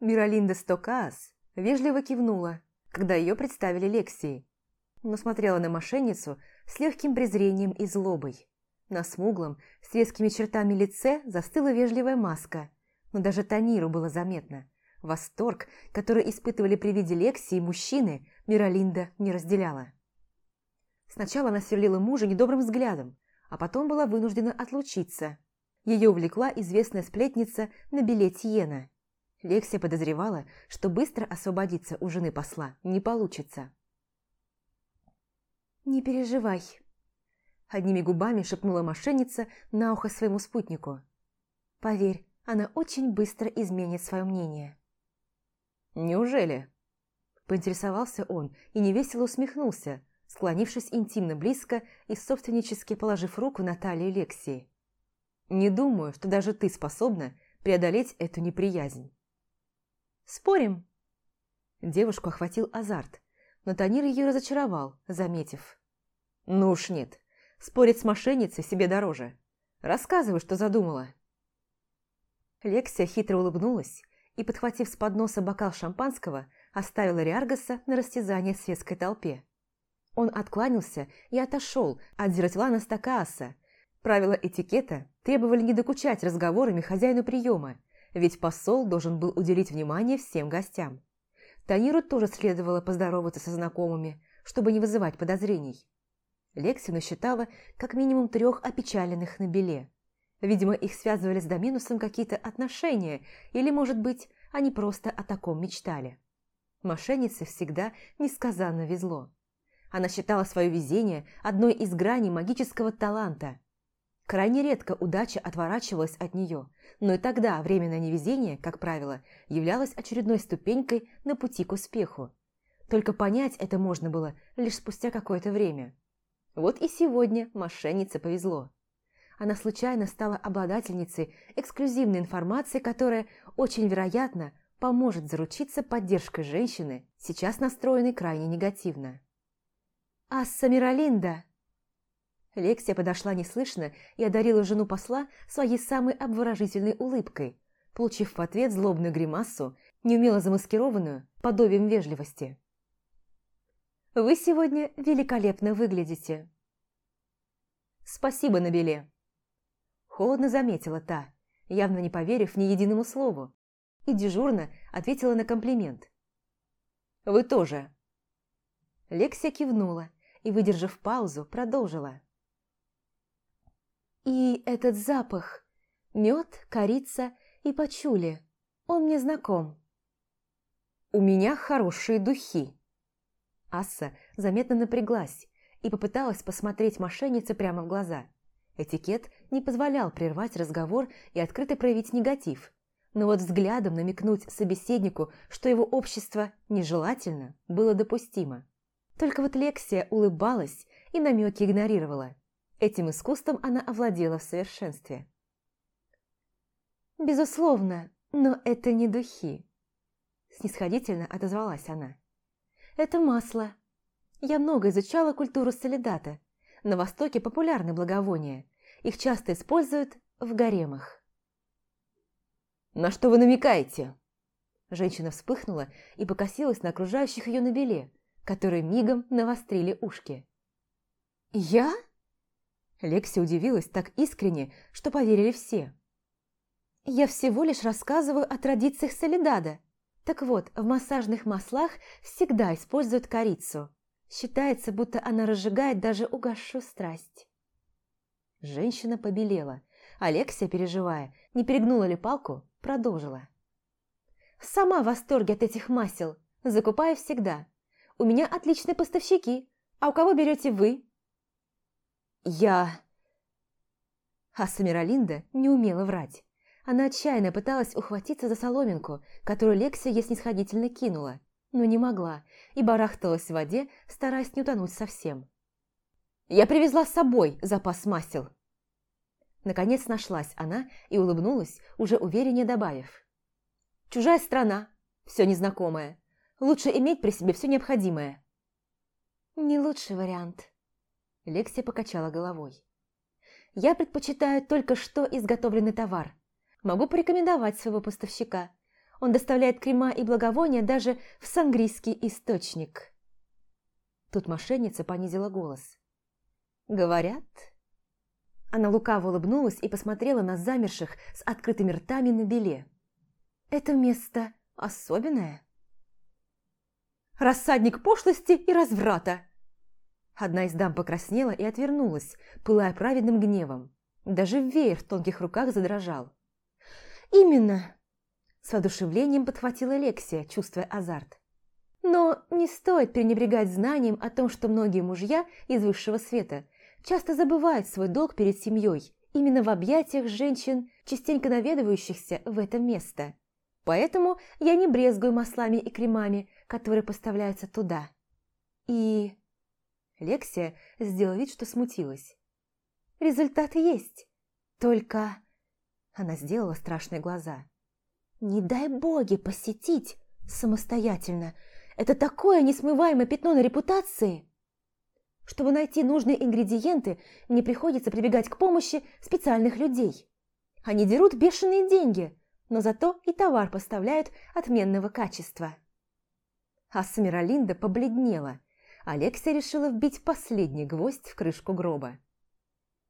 Миралинда Стокас вежливо кивнула, когда ее представили Лексии, но смотрела на мошенницу с легким презрением и злобой. На смуглом, с резкими чертами лице застыла вежливая маска, но даже Таниру было заметно. Восторг, который испытывали при виде Лексии мужчины, Миралинда не разделяла. Сначала она сверлила мужа недобрым взглядом, а потом была вынуждена отлучиться. Ее увлекла известная сплетница на билете Йена. Лексия подозревала, что быстро освободиться у жены посла не получится. «Не переживай», – одними губами шепнула мошенница на ухо своему спутнику. «Поверь, она очень быстро изменит свое мнение». «Неужели?» – поинтересовался он и невесело усмехнулся, склонившись интимно близко и собственнически положив руку на талию Лексии. «Не думаю, что даже ты способна преодолеть эту неприязнь». «Спорим?» Девушку охватил азарт, но Танир ее разочаровал, заметив. «Ну уж нет, спорить с мошенницей себе дороже. Рассказывай, что задумала». Лексия хитро улыбнулась и, подхватив с подноса бокал шампанского, оставила Риаргаса на растязание в светской толпе. Он откланялся и отошел от Зератилана Стакааса. Правила этикета требовали не докучать разговорами хозяину приема, ведь посол должен был уделить внимание всем гостям. Таниру тоже следовало поздороваться со знакомыми, чтобы не вызывать подозрений. Лексина считала как минимум трех опечаленных на беле. Видимо, их связывали с Доминусом какие-то отношения, или, может быть, они просто о таком мечтали. Мошеннице всегда несказанно везло. Она считала свое везение одной из граней магического таланта. Крайне редко удача отворачивалась от нее, но и тогда временное невезение, как правило, являлось очередной ступенькой на пути к успеху. Только понять это можно было лишь спустя какое-то время. Вот и сегодня мошеннице повезло. Она случайно стала обладательницей эксклюзивной информации, которая, очень вероятно, поможет заручиться поддержкой женщины, сейчас настроенной крайне негативно. «Асса Миралинда!» Лексия подошла неслышно и одарила жену посла своей самой обворожительной улыбкой, получив в ответ злобную гримасу, неумело замаскированную подобием вежливости. «Вы сегодня великолепно выглядите!» «Спасибо, Набеле!» Холодно заметила та, явно не поверив ни единому слову, и дежурно ответила на комплимент. «Вы тоже!» Лексия кивнула и, выдержав паузу, продолжила. «И этот запах, мед, корица и пачули, он мне знаком». «У меня хорошие духи». Асса заметно напряглась и попыталась посмотреть мошеннице прямо в глаза. Этикет не позволял прервать разговор и открыто проявить негатив, но вот взглядом намекнуть собеседнику, что его общество нежелательно, было допустимо. Только вот Лексия улыбалась и намеки игнорировала. Этим искусством она овладела в совершенстве. «Безусловно, но это не духи», – снисходительно отозвалась она. «Это масло. Я много изучала культуру солидата. На Востоке популярны благовония. Их часто используют в гаремах». «На что вы намекаете?» Женщина вспыхнула и покосилась на окружающих ее на беле, которые мигом навострили ушки. «Я?» Лекси удивилась так искренне, что поверили все. «Я всего лишь рассказываю о традициях Солидада. Так вот, в массажных маслах всегда используют корицу. Считается, будто она разжигает даже угасшую страсть». Женщина побелела. Алексия, переживая, не перегнула ли палку, продолжила. «Сама в восторге от этих масел. Закупаю всегда. У меня отличные поставщики. А у кого берете вы?» «Я...» А Самиралинда не умела врать. Она отчаянно пыталась ухватиться за соломинку, которую Лексия ей снисходительно кинула, но не могла и барахталась в воде, стараясь не утонуть совсем. «Я привезла с собой запас масел!» Наконец нашлась она и улыбнулась, уже увереннее добавив. «Чужая страна, все незнакомое. Лучше иметь при себе все необходимое». «Не лучший вариант», – Лексия покачала головой. «Я предпочитаю только что изготовленный товар. Могу порекомендовать своего поставщика. Он доставляет крема и благовония даже в сангрийский источник. Тут мошенница понизила голос. «Говорят...» Она лукаво улыбнулась и посмотрела на замерших с открытыми ртами на беле. «Это место особенное?» «Рассадник пошлости и разврата!» Одна из дам покраснела и отвернулась, пылая праведным гневом. Даже веер в тонких руках задрожал. «Именно!» С воодушевлением подхватила Лексия, чувствуя азарт. Но не стоит пренебрегать знанием о том, что многие мужья из высшего света часто забывают свой долг перед семьей именно в объятиях женщин, частенько наведывающихся в это место. Поэтому я не брезгую маслами и кремами, которые поставляются туда. И... Лексия сделала вид, что смутилась. Результат есть. Только... Она сделала страшные глаза. Не дай боги посетить самостоятельно. Это такое несмываемое пятно на репутации. Чтобы найти нужные ингредиенты, мне приходится прибегать к помощи специальных людей. Они дерут бешеные деньги, но зато и товар поставляют отменного качества. А Смиралинда побледнела. Алексия решила вбить последний гвоздь в крышку гроба.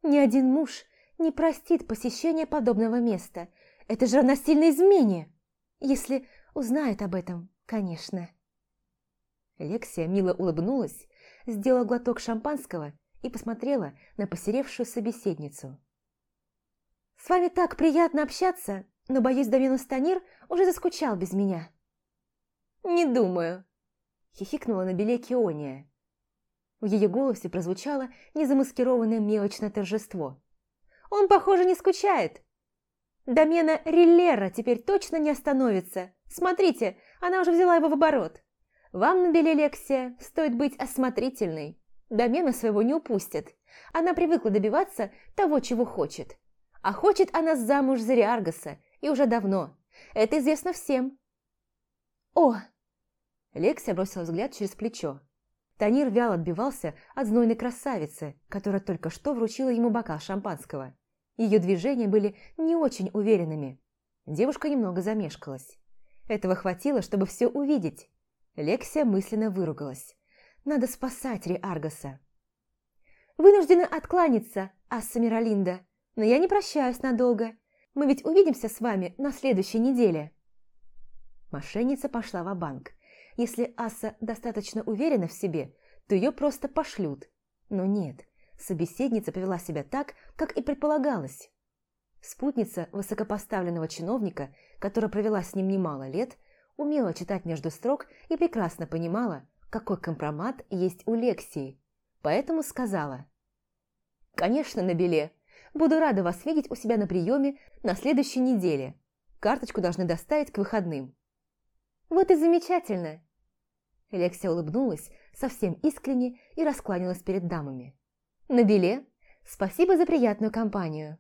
Ни один муж не простит посещение подобного места. Это же насильное измене. Если узнает об этом, конечно. Лексия мило улыбнулась, сделала глоток шампанского и посмотрела на посеревшую собеседницу. «С вами так приятно общаться, но, боюсь, Доминус Станир уже заскучал без меня». «Не думаю», – хихикнула на беле Киония. В ее голосе прозвучало незамаскированное мелочное торжество. «Он, похоже, не скучает. Домена Риллера теперь точно не остановится. Смотрите, она уже взяла его в оборот. Вам на беле Лексия стоит быть осмотрительной. Домена своего не упустит. Она привыкла добиваться того, чего хочет. А хочет она замуж за Риаргаса, и уже давно. Это известно всем. «О!» Лексия бросила взгляд через плечо. Танир вяло отбивался от знойной красавицы, которая только что вручила ему бокал шампанского. Ее движения были не очень уверенными. Девушка немного замешкалась. Этого хватило, чтобы все увидеть. Лексия мысленно выругалась. Надо спасать Риаргаса. «Вынуждена откланяться, Асса Миралинда, но я не прощаюсь надолго. Мы ведь увидимся с вами на следующей неделе». Мошенница пошла в банк если Аса достаточно уверена в себе, то ее просто пошлют. Но нет, собеседница повела себя так, как и предполагалось. Спутница высокопоставленного чиновника, которая провела с ним немало лет, умела читать между строк и прекрасно понимала, какой компромат есть у Лексии, поэтому сказала. «Конечно, на беле. Буду рада вас видеть у себя на приеме на следующей неделе. Карточку должны доставить к выходным». «Вот и замечательно!» Лексия улыбнулась совсем искренне и раскланялась перед дамами. «На беле? Спасибо за приятную компанию!»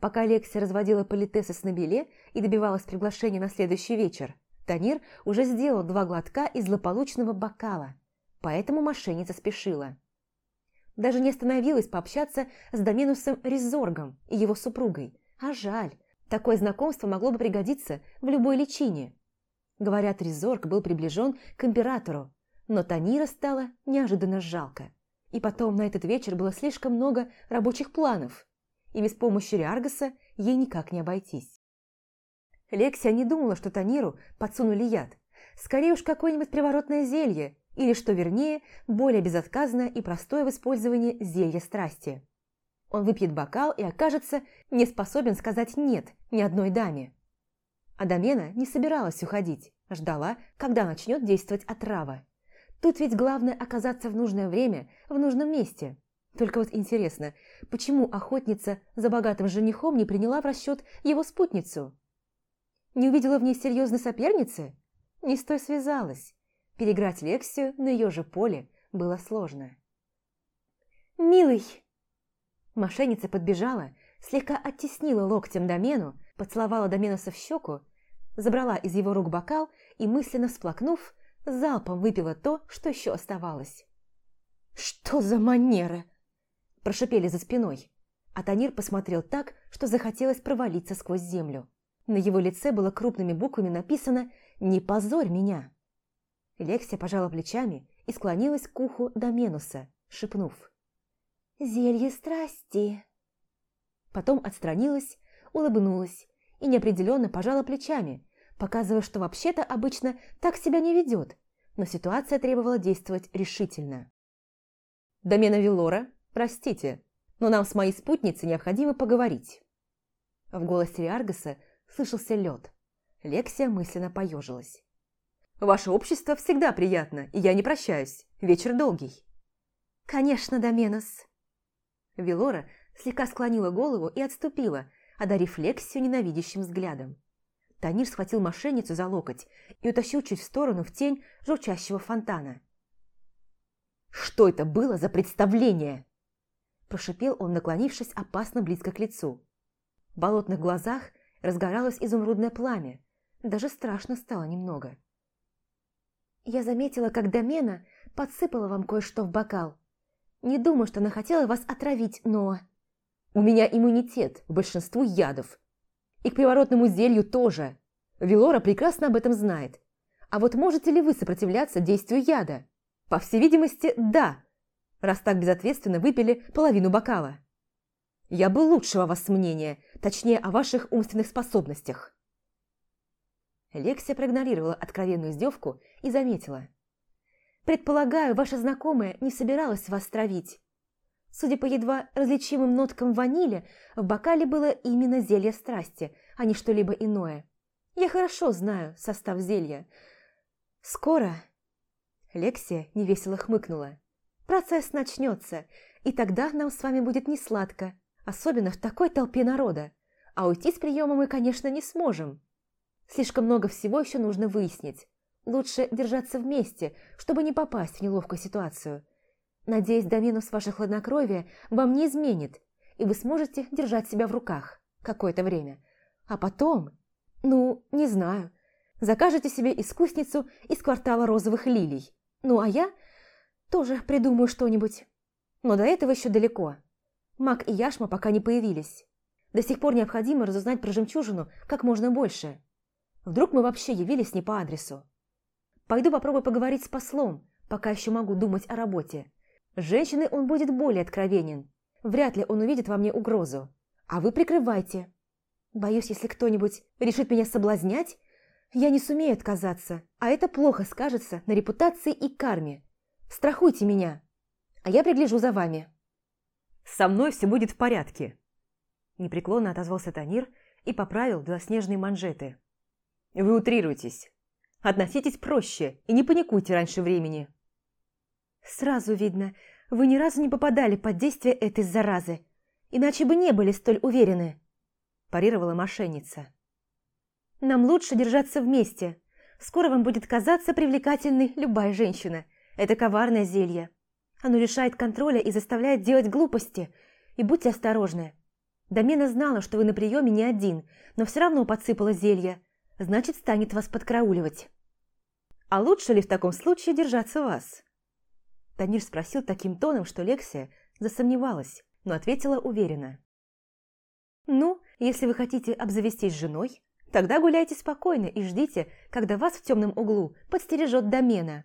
Пока Лексия разводила политесы с Набеле и добивалась приглашения на следующий вечер, Танир уже сделал два глотка из злополучного бокала, поэтому мошенница спешила. Даже не остановилась пообщаться с Доменусом Резоргом и его супругой, а жаль, такое знакомство могло бы пригодиться в любой личине – Говорят, Резорг был приближен к императору, но Танира стало неожиданно жалко. И потом на этот вечер было слишком много рабочих планов, и без помощи Риаргаса ей никак не обойтись. Лексия не думала, что Таниру подсунули яд. Скорее уж какое-нибудь приворотное зелье, или, что вернее, более безотказное и простое в использовании зелья страсти. Он выпьет бокал и окажется не способен сказать «нет» ни одной даме. Адамена не собиралась уходить, ждала, когда начнет действовать отрава. Тут ведь главное оказаться в нужное время, в нужном месте. Только вот интересно, почему охотница за богатым женихом не приняла в расчет его спутницу? Не увидела в ней серьезной соперницы? Не с той связалась. Переграть Лексию на ее же поле было сложно. «Милый!» Мошенница подбежала, слегка оттеснила локтем домену, поцеловала Доменуса в щеку забрала из его рук бокал и, мысленно всплакнув, залпом выпила то, что еще оставалось. «Что за манеры?» – прошипели за спиной. А Танир посмотрел так, что захотелось провалиться сквозь землю. На его лице было крупными буквами написано «Не позорь меня». Лексия пожала плечами и склонилась к уху Доменуса, шепнув «Зелье страсти». Потом отстранилась, улыбнулась и неопределенно пожала плечами, показывая, что вообще-то обычно так себя не ведет, но ситуация требовала действовать решительно. «Домена Вилора, простите, но нам с моей спутницей необходимо поговорить». В голосе Риаргаса слышался лед. Лексия мысленно поежилась. «Ваше общество всегда приятно, и я не прощаюсь. Вечер долгий». «Конечно, Доменос». Вилора слегка склонила голову и отступила, одарив Лексию ненавидящим взглядом. Танир схватил мошенницу за локоть и утащил чуть в сторону в тень журчащего фонтана. «Что это было за представление?» Прошипел он, наклонившись опасно близко к лицу. В болотных глазах разгоралось изумрудное пламя. Даже страшно стало немного. «Я заметила, как Домена подсыпала вам кое-что в бокал. Не думаю, что она хотела вас отравить, но...» «У меня иммунитет к большинству ядов. И к приворотному зелью тоже. Вилора прекрасно об этом знает. А вот можете ли вы сопротивляться действию яда? По всей видимости, да, раз так безответственно выпили половину бокала. Я был лучшего вас мнения, точнее, о ваших умственных способностях. Лексия проигнорировала откровенную издевку и заметила. «Предполагаю, ваша знакомая не собиралась вас травить. Судя по едва различимым ноткам ванили, в бокале было именно зелье страсти, а не что-либо иное. Я хорошо знаю состав зелья. Скоро...» Лексия невесело хмыкнула. «Процесс начнется, и тогда нам с вами будет несладко, особенно в такой толпе народа. А уйти с приема мы, конечно, не сможем. Слишком много всего еще нужно выяснить. Лучше держаться вместе, чтобы не попасть в неловкую ситуацию. Надеюсь, Доменус ваше хладнокровие вам не изменит, и вы сможете держать себя в руках какое-то время. А потом, ну, не знаю, закажете себе искусницу из квартала розовых лилий. Ну, а я тоже придумаю что-нибудь. Но до этого еще далеко. Мак и Яшма пока не появились. До сих пор необходимо разузнать про жемчужину как можно больше. Вдруг мы вообще явились не по адресу. Пойду попробую поговорить с послом, пока еще могу думать о работе. С женщиной он будет более откровенен. Вряд ли он увидит во мне угрозу. А вы прикрывайте. Боюсь, если кто-нибудь решит меня соблазнять, я не сумею отказаться, а это плохо скажется на репутации и карме. Страхуйте меня, а я пригляжу за вами». «Со мной все будет в порядке», – непреклонно отозвался Танир и поправил белоснежные манжеты. «Вы утрируетесь. Относитесь проще и не паникуйте раньше времени». «Сразу видно, вы ни разу не попадали под действие этой заразы, иначе бы не были столь уверены», – парировала мошенница. Нам лучше держаться вместе. Скоро вам будет казаться привлекательной любая женщина. Это коварное зелье. Оно лишает контроля и заставляет делать глупости. И будьте осторожны. Домена знала, что вы на приеме не один, но все равно подсыпала зелье. Значит, станет вас подкрауливать. А лучше ли в таком случае держаться вас? Танир спросил таким тоном, что Лексия засомневалась, но ответила уверенно. «Ну, если вы хотите обзавестись женой, Тогда гуляйте спокойно и ждите, когда вас в темном углу подстережет домена.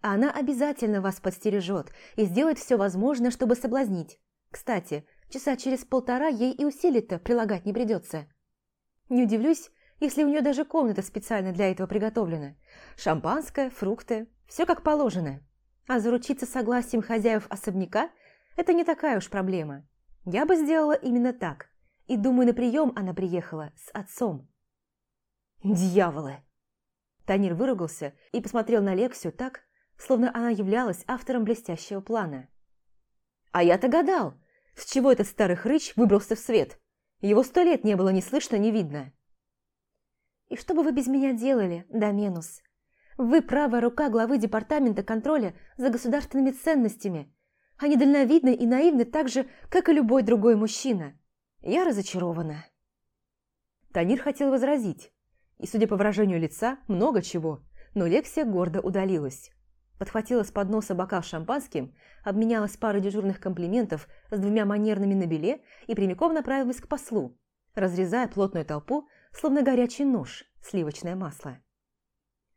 А она обязательно вас подстережет и сделает все возможное, чтобы соблазнить. Кстати, часа через полтора ей и усилий-то прилагать не придется. Не удивлюсь, если у нее даже комната специально для этого приготовлена. Шампанское, фрукты, все как положено. А заручиться согласием хозяев особняка – это не такая уж проблема. Я бы сделала именно так. И думаю, на прием она приехала с отцом. «Дьяволы!» Танир выругался и посмотрел на Лексию так, словно она являлась автором блестящего плана. «А я-то гадал, с чего этот старый хрыч выбрался в свет? Его сто лет не было ни слышно, ни видно». «И что бы вы без меня делали, Доменус? Вы правая рука главы департамента контроля за государственными ценностями, а недальновидны и наивны так же, как и любой другой мужчина. Я разочарована». Танир хотел возразить, и, судя по выражению лица, много чего, но Лексия гордо удалилась. Подхватила с подноса бокал шампанским, обменялась парой дежурных комплиментов с двумя манерными на беле и прямиком направилась к послу, разрезая плотную толпу словно горячий нож, сливочное масло.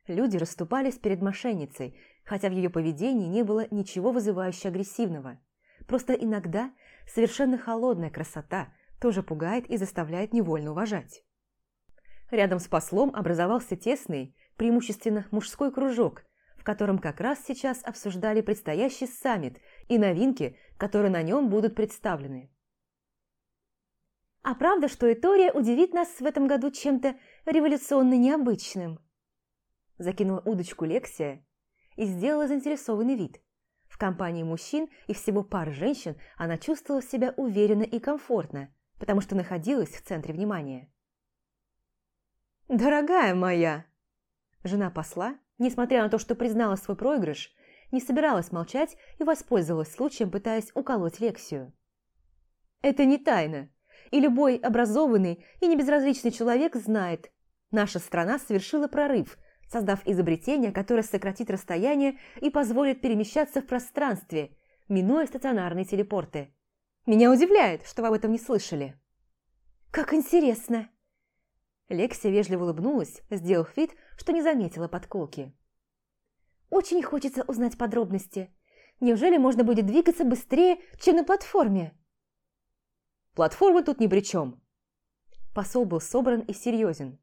Люди расступались перед мошенницей, хотя в ее поведении не было ничего вызывающе агрессивного. Просто иногда совершенно холодная красота тоже пугает и заставляет невольно уважать. Рядом с послом образовался тесный, преимущественно мужской кружок, в котором как раз сейчас обсуждали предстоящий саммит и новинки, которые на нем будут представлены. «А правда, что Этория удивит нас в этом году чем-то революционно необычным?» Закинула удочку Лексия и сделала заинтересованный вид. В компании мужчин и всего пары женщин она чувствовала себя уверенно и комфортно, потому что находилась в центре внимания. «Дорогая моя!» Жена посла, несмотря на то, что признала свой проигрыш, не собиралась молчать и воспользовалась случаем, пытаясь уколоть Лексию. «Это не тайна, и любой образованный и небезразличный человек знает, наша страна совершила прорыв, создав изобретение, которое сократит расстояние и позволит перемещаться в пространстве, минуя стационарные телепорты. Меня удивляет, что вы об этом не слышали». «Как интересно!» Лексия вежливо улыбнулась, сделав вид, что не заметила подколки. «Очень хочется узнать подробности. Неужели можно будет двигаться быстрее, чем на платформе?» «Платформа тут ни при чем». Посол был собран и серьезен.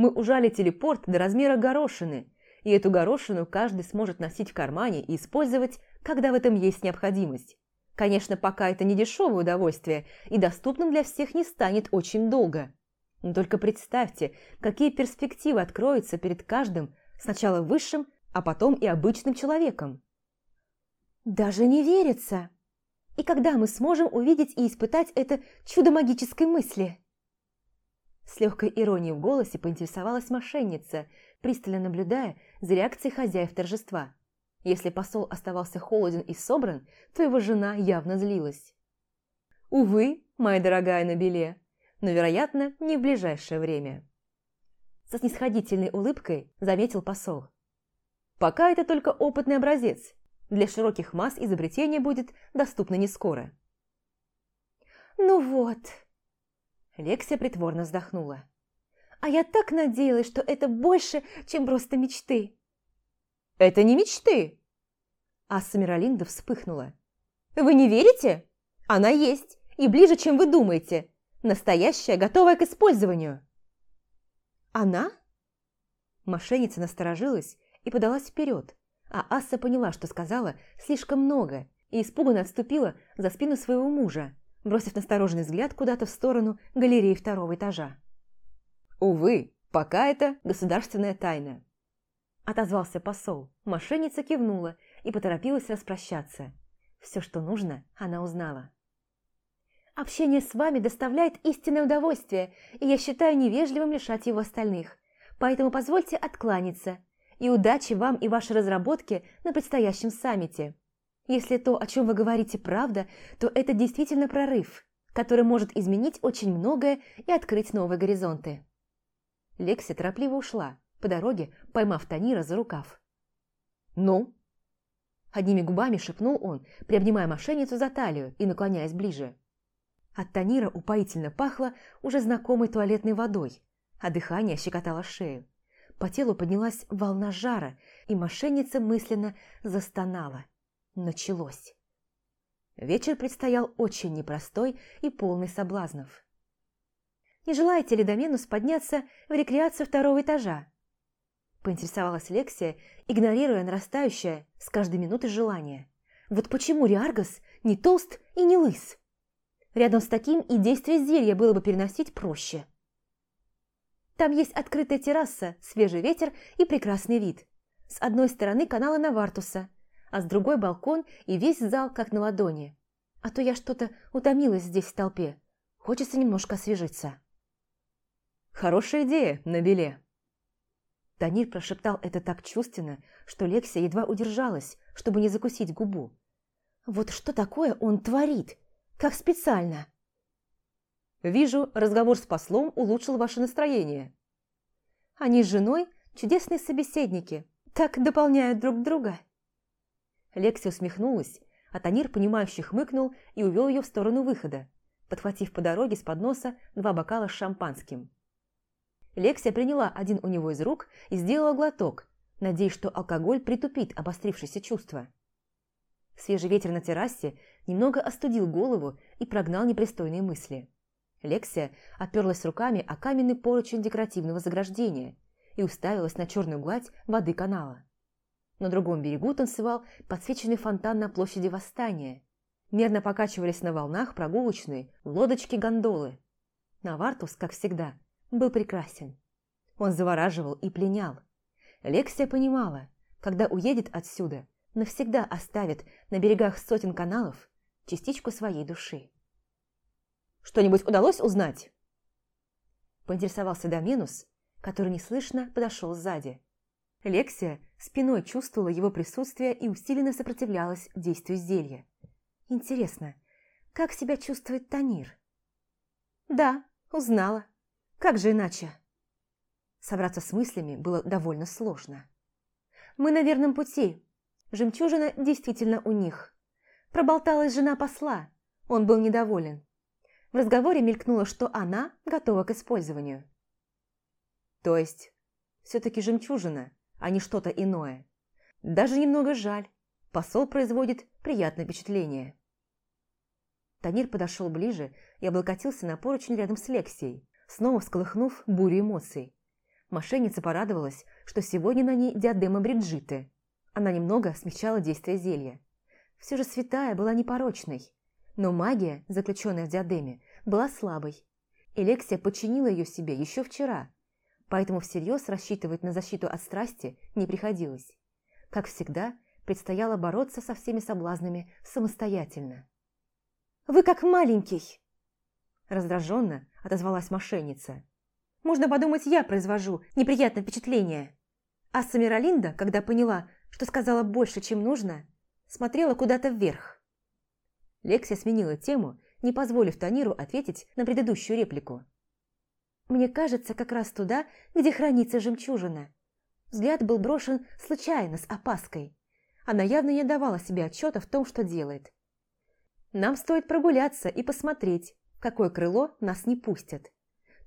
«Мы ужали телепорт до размера горошины, и эту горошину каждый сможет носить в кармане и использовать, когда в этом есть необходимость. Конечно, пока это не дешевое удовольствие и доступным для всех не станет очень долго. Но только представьте, какие перспективы откроются перед каждым, сначала высшим, а потом и обычным человеком. Даже не верится. И когда мы сможем увидеть и испытать это чудо магической мысли? С легкой иронией в голосе поинтересовалась мошенница, пристально наблюдая за реакцией хозяев торжества. Если посол оставался холоден и собран, то его жена явно злилась. «Увы, моя дорогая Набеле, но, вероятно, не в ближайшее время. Со снисходительной улыбкой заметил посол. Пока это только опытный образец. Для широких масс изобретение будет доступно не скоро. «Ну вот», – Лексия притворно вздохнула. «А я так надеялась, что это больше, чем просто мечты». «Это не мечты!» Асса Миралинда вспыхнула. «Вы не верите? Она есть, и ближе, чем вы думаете. Настоящая, готовая к использованию!» «Она?» Мошенница насторожилась и подалась вперед, а Асса поняла, что сказала слишком много, и испуганно отступила за спину своего мужа, бросив настороженный взгляд куда-то в сторону галереи второго этажа. «Увы, пока это государственная тайна», – отозвался посол. Мошенница кивнула и поторопилась распрощаться. Все, что нужно, она узнала. Общение с вами доставляет истинное удовольствие, и я считаю невежливым лишать его остальных. Поэтому позвольте откланяться. И удачи вам и вашей разработке на предстоящем саммите. Если то, о чем вы говорите, правда, то это действительно прорыв, который может изменить очень многое и открыть новые горизонты. Лекси торопливо ушла, по дороге поймав Танира за рукав. «Ну?» Одними губами шепнул он, приобнимая мошенницу за талию и наклоняясь ближе. От Танира упоительно пахло уже знакомой туалетной водой, а дыхание щекотало шею. По телу поднялась волна жара, и мошенница мысленно застонала. Началось. Вечер предстоял очень непростой и полный соблазнов. «Не желаете ли Доменус подняться в рекреацию второго этажа?» Поинтересовалась Лексия, игнорируя нарастающее с каждой минутой желание. «Вот почему Риаргас не толст и не лыс?» Рядом с таким и действие зелья было бы переносить проще. Там есть открытая терраса, свежий ветер и прекрасный вид. С одной стороны каналы Навартуса, а с другой балкон и весь зал как на ладони. А то я что-то утомилась здесь в толпе. Хочется немножко освежиться. «Хорошая идея, Набеле!» Танир прошептал это так чувственно, что Лексия едва удержалась, чтобы не закусить губу. «Вот что такое он творит? Как специально. Вижу, разговор с послом улучшил ваше настроение. Они с женой чудесные собеседники, так дополняют друг друга. Лекси усмехнулась, а Танир, понимающе хмыкнул и увел ее в сторону выхода, подхватив по дороге с подноса два бокала с шампанским. Лексия приняла один у него из рук и сделала глоток, надеясь, что алкоголь притупит обострившееся чувство. Свежий ветер на террасе немного остудил голову и прогнал непристойные мысли. Лексия оперлась руками о каменный поручень декоративного заграждения и уставилась на черную гладь воды канала. На другом берегу танцевал подсвеченный фонтан на площади Восстания. Мерно покачивались на волнах прогулочные лодочки-гондолы. Навартус, как всегда, был прекрасен. Он завораживал и пленял. Лексия понимала, когда уедет отсюда, навсегда оставит на берегах сотен каналов частичку своей души. «Что-нибудь удалось узнать?» Поинтересовался Доменус, который неслышно подошел сзади. Лексия спиной чувствовала его присутствие и усиленно сопротивлялась действию зелья. Интересно, как себя чувствует Танир? Да, узнала. Как же иначе? Собраться с мыслями было довольно сложно. Мы на верном пути. Жемчужина действительно у них. Проболталась жена посла. Он был недоволен. В разговоре мелькнуло, что она готова к использованию. То есть, все-таки жемчужина, а не что-то иное. Даже немного жаль. Посол производит приятное впечатление. Танир подошел ближе и облокотился на поручень рядом с Лексией, снова всколыхнув бурю эмоций. Мошенница порадовалась, что сегодня на ней диадема Бриджиты. Она немного смягчала действие зелья. Все же святая была непорочной. Но магия, заключенная в диадеме, была слабой. Элексия подчинила ее себе еще вчера, поэтому всерьез рассчитывать на защиту от страсти не приходилось. Как всегда, предстояло бороться со всеми соблазнами самостоятельно. «Вы как маленький!» Раздраженно отозвалась мошенница. «Можно подумать, я произвожу неприятное впечатление». А Самиралинда, когда поняла, что сказала больше, чем нужно, смотрела куда-то вверх. Лексия сменила тему, не позволив Таниру ответить на предыдущую реплику. «Мне кажется, как раз туда, где хранится жемчужина». Взгляд был брошен случайно, с опаской. Она явно не давала себе отчета в том, что делает. «Нам стоит прогуляться и посмотреть, какое крыло нас не пустят.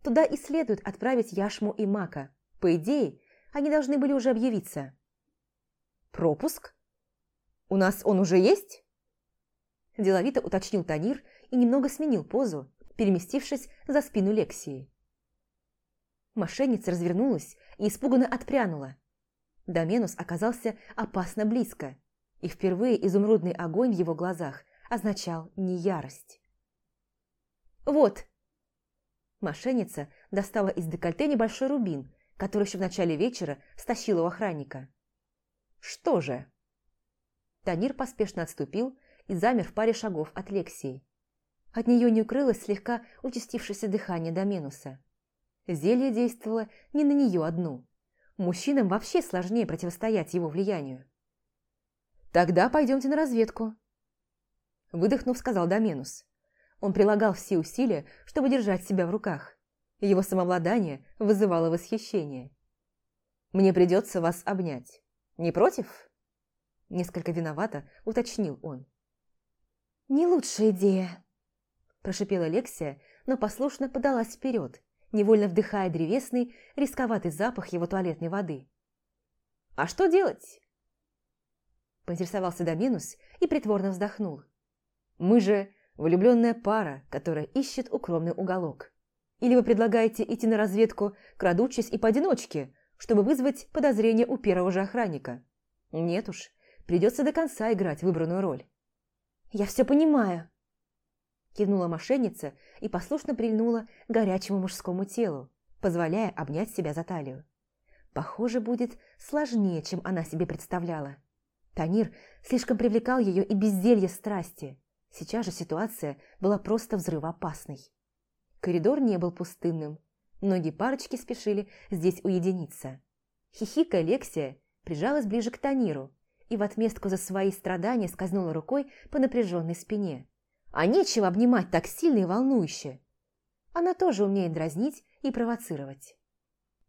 Туда и следует отправить Яшму и Мака. По идее, они должны были уже объявиться». «Пропуск? У нас он уже есть?» Деловито уточнил Танир и немного сменил позу, переместившись за спину Лексии. Мошенница развернулась и испуганно отпрянула. Доменус оказался опасно близко, и впервые изумрудный огонь в его глазах означал не ярость. «Вот!» Мошенница достала из декольте небольшой рубин, который еще в начале вечера стащила у охранника. «Что же?» Танир поспешно отступил и замер в паре шагов от Лексии. От нее не укрылось слегка участившееся дыхание Доменуса. Зелье действовало не на нее одну. Мужчинам вообще сложнее противостоять его влиянию. «Тогда пойдемте на разведку», – выдохнув, сказал Доменус. Он прилагал все усилия, чтобы держать себя в руках. Его самообладание вызывало восхищение. «Мне придется вас обнять. Не против?» Несколько виновато уточнил он. «Не лучшая идея», – прошипела Лексия, но послушно подалась вперед, невольно вдыхая древесный, рисковатый запах его туалетной воды. «А что делать?» Поинтересовался Доминус и притворно вздохнул. «Мы же влюбленная пара, которая ищет укромный уголок. Или вы предлагаете идти на разведку, крадучись и поодиночке, чтобы вызвать подозрение у первого же охранника? Нет уж, придется до конца играть выбранную роль». «Я все понимаю», Кивнула мошенница и послушно прильнула к горячему мужскому телу, позволяя обнять себя за талию. Похоже, будет сложнее, чем она себе представляла. Танир слишком привлекал ее и безделье страсти. Сейчас же ситуация была просто взрывоопасной. Коридор не был пустынным. Многие парочки спешили здесь уединиться. Хихика Лексия прижалась ближе к Таниру и в отместку за свои страдания скользнула рукой по напряженной спине. А нечего обнимать так сильно и волнующе. Она тоже умеет дразнить и провоцировать.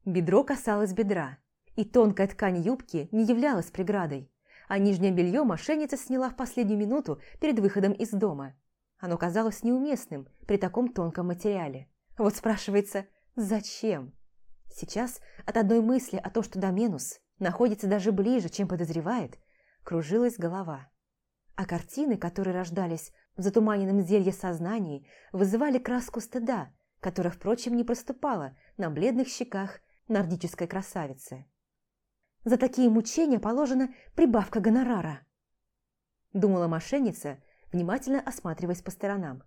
Бедро касалось бедра, и тонкая ткань юбки не являлась преградой, а нижнее белье мошенница сняла в последнюю минуту перед выходом из дома. Оно казалось неуместным при таком тонком материале. Вот спрашивается, зачем? Сейчас от одной мысли о том, что Доменус находится даже ближе, чем подозревает, кружилась голова. А картины, которые рождались в затуманенном зелье сознании, вызывали краску стыда, которая, впрочем, не проступала на бледных щеках нордической красавицы. За такие мучения положена прибавка гонорара. Думала мошенница, внимательно осматриваясь по сторонам.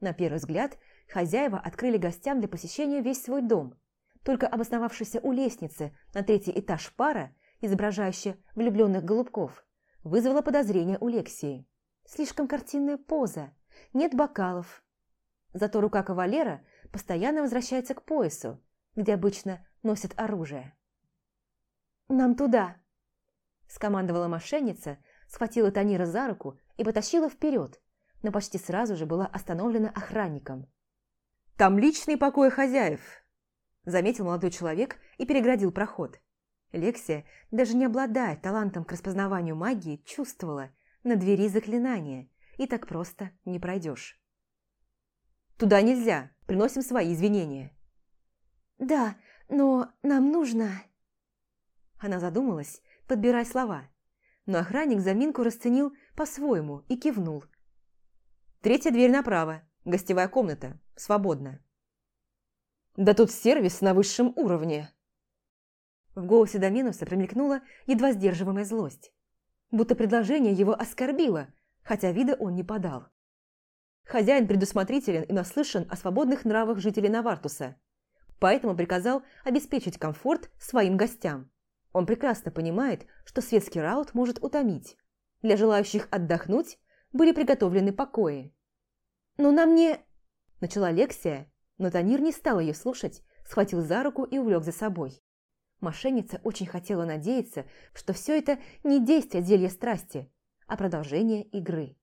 На первый взгляд, хозяева открыли гостям для посещения весь свой дом. Только обосновавшаяся у лестницы на третий этаж пара, изображающая влюбленных голубков, вызвала подозрение у Лексии. Слишком картинная поза, нет бокалов. Зато рука кавалера постоянно возвращается к поясу, где обычно носят оружие. «Нам туда!» – скомандовала мошенница, схватила Танира за руку и потащила вперед, но почти сразу же была остановлена охранником. «Там личные покои хозяев!» – заметил молодой человек и переградил проход. Лексия, даже не обладая талантом к распознаванию магии, чувствовала на двери заклинание, и так просто не пройдешь. «Туда нельзя, приносим свои извинения». «Да, но нам нужно...» Она задумалась, подбирая слова, но охранник заминку расценил по-своему и кивнул. «Третья дверь направо, гостевая комната, свободна». «Да тут сервис на высшем уровне!» В голосе Доминуса промелькнула едва сдерживаемая злость. Будто предложение его оскорбило, хотя вида он не подал. Хозяин предусмотрителен и наслышан о свободных нравах жителей Навартуса, поэтому приказал обеспечить комфорт своим гостям. Он прекрасно понимает, что светский раут может утомить. Для желающих отдохнуть были приготовлены покои. «Но нам не...» – начала Лексия, но Танир не стал ее слушать, схватил за руку и увлек за собой. Мошенница очень хотела надеяться, что все это не действие зелья страсти, а продолжение игры.